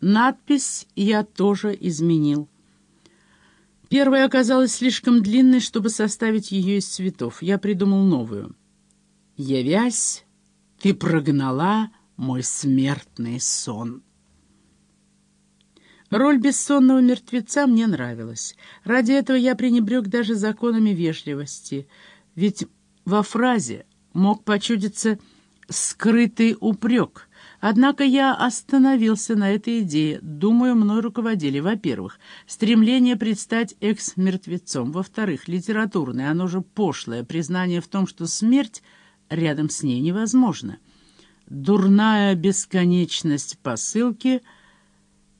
Надпись я тоже изменил. Первая оказалась слишком длинной, чтобы составить ее из цветов. Я придумал новую. «Явясь, ты прогнала мой смертный сон». Роль бессонного мертвеца мне нравилась. Ради этого я пренебрег даже законами вежливости. Ведь во фразе мог почудиться скрытый упрек. Однако я остановился на этой идее. Думаю, мной руководили, во-первых, стремление предстать экс-мертвецом, во-вторых, литературное, оно же пошлое, признание в том, что смерть рядом с ней невозможна. Дурная бесконечность посылки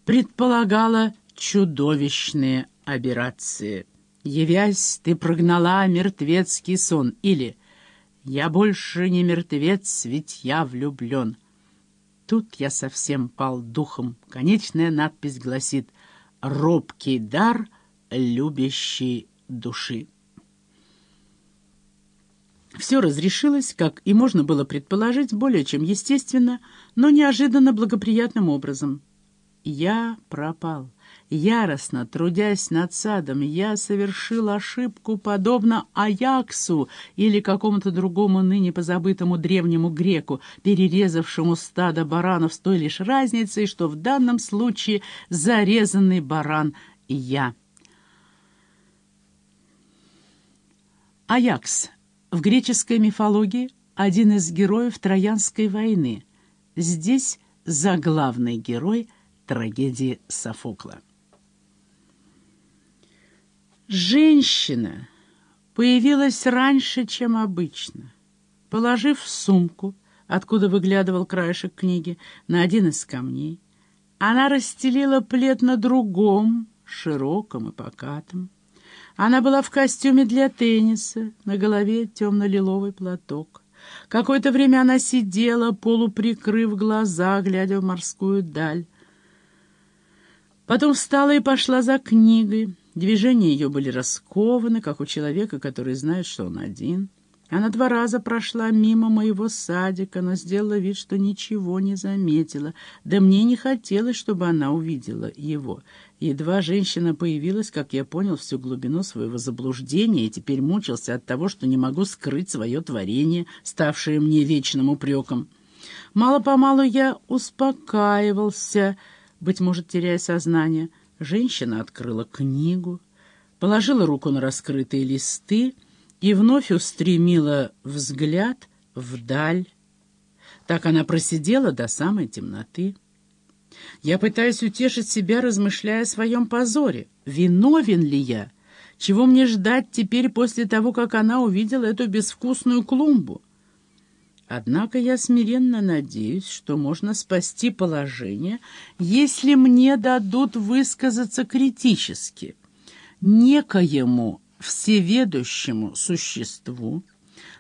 предполагала чудовищные аберрации. «Явясь, ты прогнала мертвецкий сон» или «Я больше не мертвец, ведь я влюблен». Тут я совсем пал духом. Конечная надпись гласит «Робкий дар любящей души». Все разрешилось, как и можно было предположить, более чем естественно, но неожиданно благоприятным образом. Я пропал. Яростно трудясь над садом, я совершил ошибку, подобно Аяксу или какому-то другому ныне позабытому древнему греку, перерезавшему стадо баранов с той лишь разницей, что в данном случае зарезанный баран — я. Аякс в греческой мифологии один из героев Троянской войны. Здесь заглавный герой трагедии Софокла. Женщина появилась раньше, чем обычно. Положив сумку, откуда выглядывал краешек книги, на один из камней, она расстелила плед на другом, широком и покатом. Она была в костюме для тенниса, на голове темно-лиловый платок. Какое-то время она сидела, полуприкрыв глаза, глядя в морскую даль. Потом встала и пошла за книгой. Движения ее были раскованы, как у человека, который знает, что он один. Она два раза прошла мимо моего садика, но сделала вид, что ничего не заметила. Да мне не хотелось, чтобы она увидела его. Едва женщина появилась, как я понял всю глубину своего заблуждения и теперь мучился от того, что не могу скрыть свое творение, ставшее мне вечным упреком. Мало-помалу я успокаивался, быть может, теряя сознание. Женщина открыла книгу, положила руку на раскрытые листы и вновь устремила взгляд вдаль. Так она просидела до самой темноты. Я пытаюсь утешить себя, размышляя о своем позоре. Виновен ли я? Чего мне ждать теперь после того, как она увидела эту безвкусную клумбу? Однако я смиренно надеюсь, что можно спасти положение, если мне дадут высказаться критически. Некоему всеведущему существу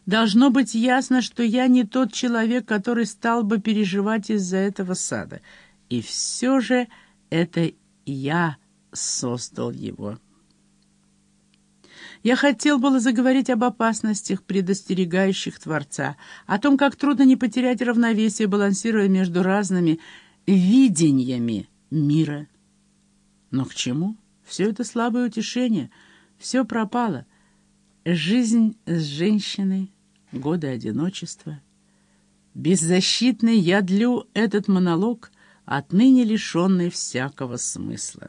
должно быть ясно, что я не тот человек, который стал бы переживать из-за этого сада. И все же это я создал его». Я хотел было заговорить об опасностях, предостерегающих Творца, о том, как трудно не потерять равновесие, балансируя между разными видениями мира. Но к чему? Все это слабое утешение, все пропало. Жизнь с женщиной, годы одиночества. Беззащитный я длю этот монолог, отныне лишенный всякого смысла.